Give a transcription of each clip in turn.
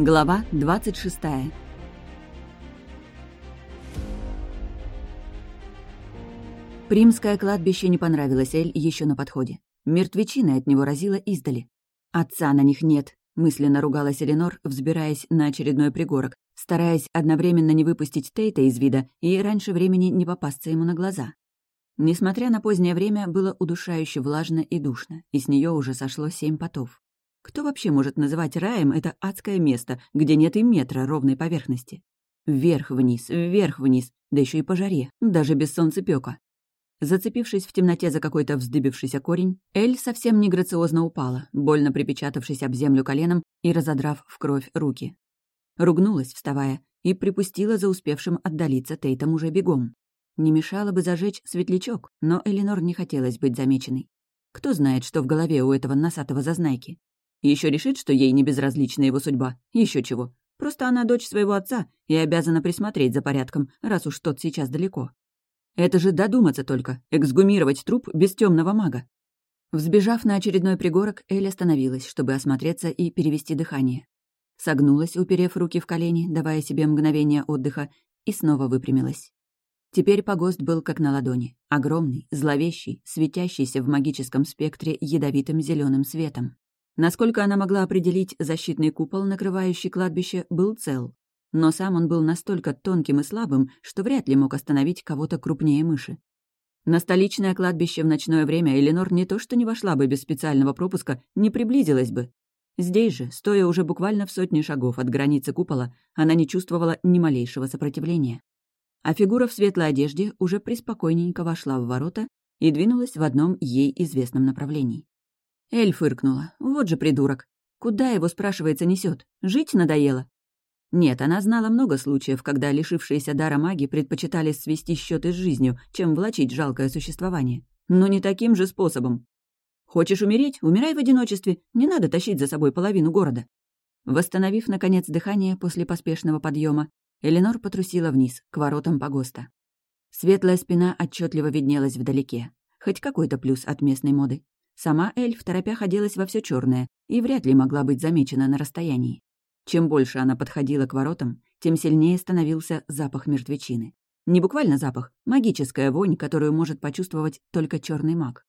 Глава 26 Примское кладбище не понравилось Эль еще на подходе. Мертвечины от него разило издали. «Отца на них нет», — мысленно ругалась Эленор, взбираясь на очередной пригорок, стараясь одновременно не выпустить Тейта из вида и раньше времени не попасться ему на глаза. Несмотря на позднее время, было удушающе влажно и душно, и с нее уже сошло семь потов. Кто вообще может называть раем это адское место, где нет и метра ровной поверхности? Вверх-вниз, вверх-вниз, да еще и по жаре, даже без солнцепёка. Зацепившись в темноте за какой-то вздыбившийся корень, Эль совсем не грациозно упала, больно припечатавшись об землю коленом и разодрав в кровь руки. Ругнулась, вставая, и припустила за успевшим отдалиться Тейтом уже бегом. Не мешало бы зажечь светлячок, но Эленор не хотелось быть замеченной. Кто знает, что в голове у этого носатого зазнайки. Еще решит, что ей не безразлична его судьба. Еще чего. Просто она дочь своего отца и обязана присмотреть за порядком, раз уж тот сейчас далеко. Это же додуматься только, эксгумировать труп без темного мага. Взбежав на очередной пригорок, Эль остановилась, чтобы осмотреться и перевести дыхание. Согнулась, уперев руки в колени, давая себе мгновение отдыха, и снова выпрямилась. Теперь погост был как на ладони. Огромный, зловещий, светящийся в магическом спектре ядовитым зеленым светом. Насколько она могла определить, защитный купол, накрывающий кладбище, был цел. Но сам он был настолько тонким и слабым, что вряд ли мог остановить кого-то крупнее мыши. На столичное кладбище в ночное время Эленор не то что не вошла бы без специального пропуска, не приблизилась бы. Здесь же, стоя уже буквально в сотне шагов от границы купола, она не чувствовала ни малейшего сопротивления. А фигура в светлой одежде уже преспокойненько вошла в ворота и двинулась в одном ей известном направлении. Эль фыркнула. Вот же придурок. Куда его, спрашивается, несет? Жить надоело? Нет, она знала много случаев, когда лишившиеся дара маги предпочитали свести счеты с жизнью, чем влачить жалкое существование. Но не таким же способом. Хочешь умереть? Умирай в одиночестве. Не надо тащить за собой половину города. Восстановив, наконец, дыхание после поспешного подъема, Эленор потрусила вниз, к воротам погоста. Светлая спина отчетливо виднелась вдалеке. Хоть какой-то плюс от местной моды. Сама эльф торопях оделась во все черное и вряд ли могла быть замечена на расстоянии. Чем больше она подходила к воротам, тем сильнее становился запах мертвечины. Не буквально запах, магическая вонь, которую может почувствовать только черный маг.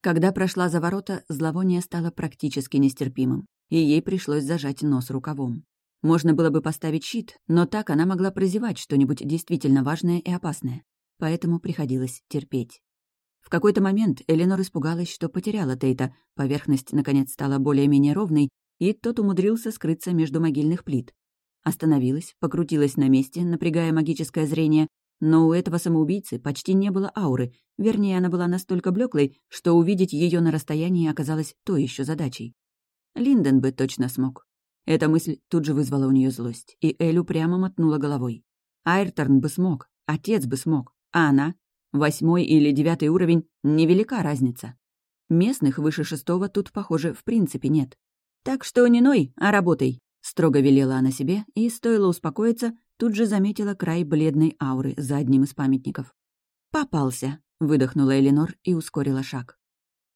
Когда прошла за ворота, зловоние стало практически нестерпимым, и ей пришлось зажать нос рукавом. Можно было бы поставить щит, но так она могла прозевать что-нибудь действительно важное и опасное. Поэтому приходилось терпеть. В какой-то момент Эленор испугалась, что потеряла Тейта, поверхность, наконец, стала более-менее ровной, и тот умудрился скрыться между могильных плит. Остановилась, покрутилась на месте, напрягая магическое зрение, но у этого самоубийцы почти не было ауры, вернее, она была настолько блеклой, что увидеть ее на расстоянии оказалось то еще задачей. Линден бы точно смог. Эта мысль тут же вызвала у нее злость, и Элю прямо мотнула головой. Айрторн бы смог, отец бы смог, а она Восьмой или девятый уровень — невелика разница. Местных выше шестого тут, похоже, в принципе нет. Так что не ной, а работай, — строго велела она себе, и, стоило успокоиться, тут же заметила край бледной ауры за одним из памятников. «Попался», — выдохнула Эленор и ускорила шаг.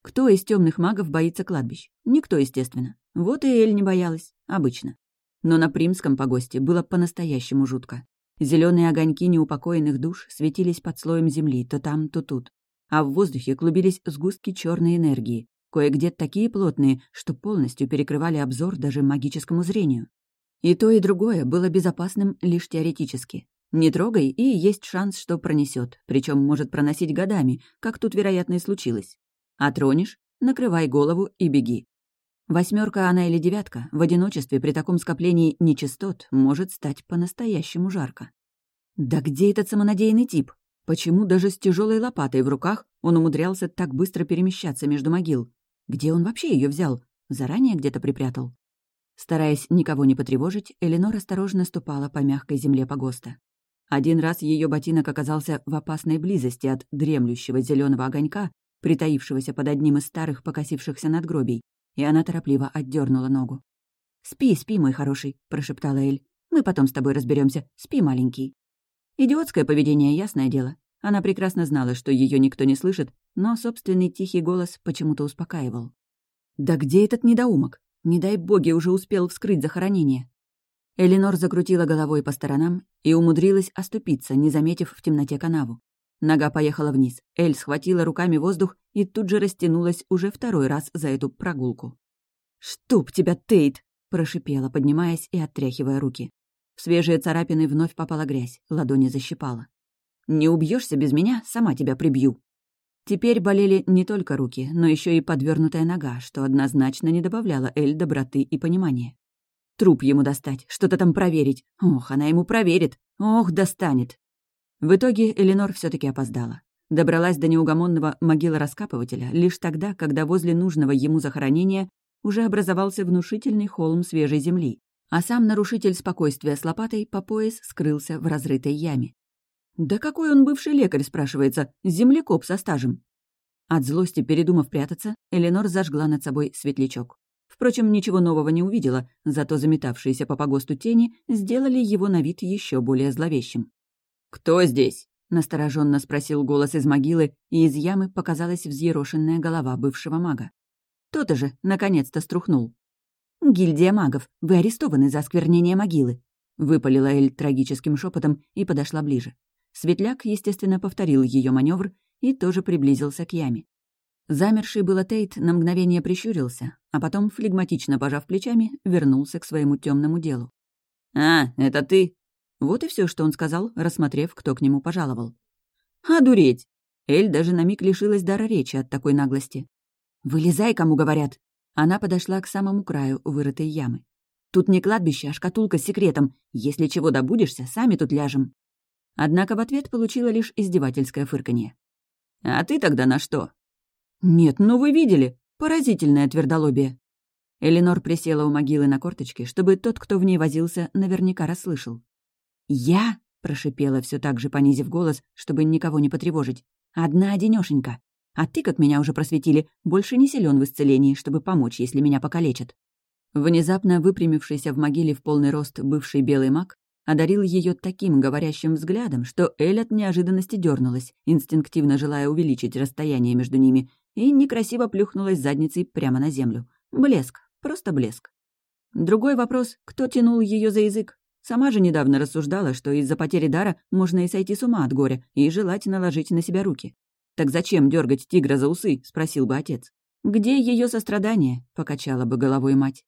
Кто из темных магов боится кладбищ? Никто, естественно. Вот и Эль не боялась, обычно. Но на Примском погосте было по-настоящему жутко. Зеленые огоньки неупокоенных душ светились под слоем земли то там, то тут. А в воздухе клубились сгустки черной энергии, кое-где такие плотные, что полностью перекрывали обзор даже магическому зрению. И то, и другое было безопасным лишь теоретически. Не трогай, и есть шанс, что пронесет, причем может проносить годами, как тут, вероятно, и случилось. А тронешь — накрывай голову и беги. Восьмерка она или девятка в одиночестве при таком скоплении нечистот может стать по-настоящему жарко. Да где этот самонадеянный тип? Почему даже с тяжелой лопатой в руках он умудрялся так быстро перемещаться между могил? Где он вообще ее взял? Заранее где-то припрятал? Стараясь никого не потревожить, Эленор осторожно ступала по мягкой земле погоста. Один раз ее ботинок оказался в опасной близости от дремлющего зеленого огонька, притаившегося под одним из старых покосившихся надгробий, и она торопливо отдернула ногу. «Спи, спи, мой хороший», — прошептала Эль. «Мы потом с тобой разберемся. Спи, маленький». Идиотское поведение, ясное дело. Она прекрасно знала, что ее никто не слышит, но собственный тихий голос почему-то успокаивал. «Да где этот недоумок? Не дай боги уже успел вскрыть захоронение». Эленор закрутила головой по сторонам и умудрилась оступиться, не заметив в темноте канаву. Нога поехала вниз. Эль схватила руками воздух и тут же растянулась уже второй раз за эту прогулку. «Штуп тебя, Тейт!» — прошипела, поднимаясь и отряхивая руки. В свежие царапины вновь попала грязь, ладони защипала. «Не убьешься без меня, сама тебя прибью!» Теперь болели не только руки, но еще и подвернутая нога, что однозначно не добавляло Эль доброты и понимания. Труп ему достать, что-то там проверить. Ох, она ему проверит. Ох, достанет. В итоге Эленор все таки опоздала. Добралась до неугомонного могилы-раскапывателя лишь тогда, когда возле нужного ему захоронения уже образовался внушительный холм свежей земли, а сам нарушитель спокойствия с лопатой по пояс скрылся в разрытой яме. «Да какой он бывший лекарь?» — спрашивается. «Землекоп со стажем». От злости, передумав прятаться, Эленор зажгла над собой светлячок. Впрочем, ничего нового не увидела, зато заметавшиеся по погосту тени сделали его на вид еще более зловещим. «Кто здесь?» — настороженно спросил голос из могилы, и из ямы показалась взъерошенная голова бывшего мага. Тот же, наконец-то, струхнул. «Гильдия магов, вы арестованы за осквернение могилы», — выпалила Эль трагическим шепотом и подошла ближе. Светляк, естественно, повторил ее маневр и тоже приблизился к яме. Замерший было Тейт на мгновение прищурился, а потом, флегматично пожав плечами, вернулся к своему темному делу. «А, это ты?» Вот и все, что он сказал, рассмотрев, кто к нему пожаловал. «Одуреть!» Эль даже на миг лишилась дара речи от такой наглости. «Вылезай, кому говорят!» Она подошла к самому краю вырытой ямы. «Тут не кладбище, а шкатулка с секретом. Если чего добудешься, сами тут ляжем». Однако в ответ получила лишь издевательское фырканье. «А ты тогда на что?» «Нет, ну вы видели! Поразительное твердолобие!» Эленор присела у могилы на корточке, чтобы тот, кто в ней возился, наверняка расслышал. «Я?» — прошипела все так же, понизив голос, чтобы никого не потревожить. «Одна одинёшенька. А ты, как меня уже просветили, больше не силен в исцелении, чтобы помочь, если меня покалечат». Внезапно выпрямившийся в могиле в полный рост бывший белый маг одарил ее таким говорящим взглядом, что Эль от неожиданности дернулась, инстинктивно желая увеличить расстояние между ними, и некрасиво плюхнулась задницей прямо на землю. Блеск, просто блеск. Другой вопрос, кто тянул ее за язык? Сама же недавно рассуждала, что из-за потери дара можно и сойти с ума от горя и желать наложить на себя руки. «Так зачем дергать тигра за усы?» — спросил бы отец. «Где ее сострадание?» — покачала бы головой мать.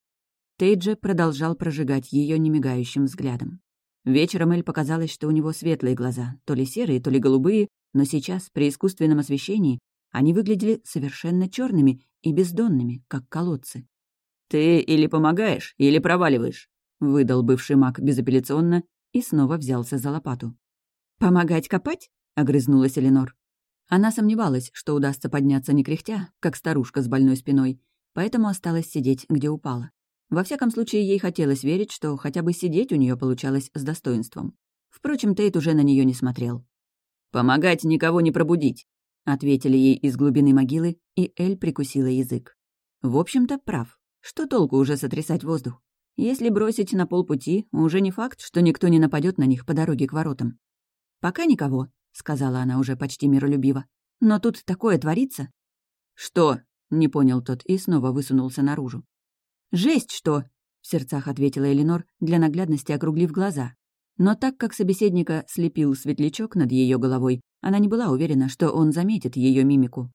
Тейджи продолжал прожигать ее немигающим взглядом. Вечером Эль показалось, что у него светлые глаза, то ли серые, то ли голубые, но сейчас, при искусственном освещении, они выглядели совершенно черными и бездонными, как колодцы. «Ты или помогаешь, или проваливаешь», — выдал бывший маг безапелляционно и снова взялся за лопату. «Помогать копать?» — огрызнулась Эленор. Она сомневалась, что удастся подняться не кряхтя, как старушка с больной спиной, поэтому осталась сидеть, где упала. Во всяком случае, ей хотелось верить, что хотя бы сидеть у нее получалось с достоинством. Впрочем, Тейт уже на нее не смотрел. «Помогать никого не пробудить», — ответили ей из глубины могилы, и Эль прикусила язык. В общем-то, прав. Что толку уже сотрясать воздух? Если бросить на полпути, уже не факт, что никто не нападет на них по дороге к воротам. «Пока никого», — сказала она уже почти миролюбиво. «Но тут такое творится». «Что?» — не понял тот и снова высунулся наружу. «Жесть что!» — в сердцах ответила Эленор, для наглядности округлив глаза. Но так как собеседника слепил светлячок над ее головой, она не была уверена, что он заметит ее мимику.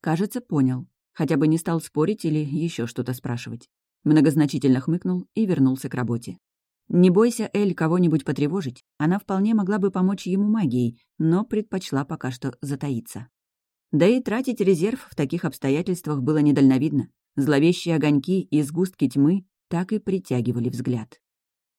Кажется, понял. Хотя бы не стал спорить или еще что-то спрашивать. Многозначительно хмыкнул и вернулся к работе. Не бойся, Эль, кого-нибудь потревожить. Она вполне могла бы помочь ему магией, но предпочла пока что затаиться. Да и тратить резерв в таких обстоятельствах было недальновидно. Зловещие огоньки и сгустки тьмы так и притягивали взгляд.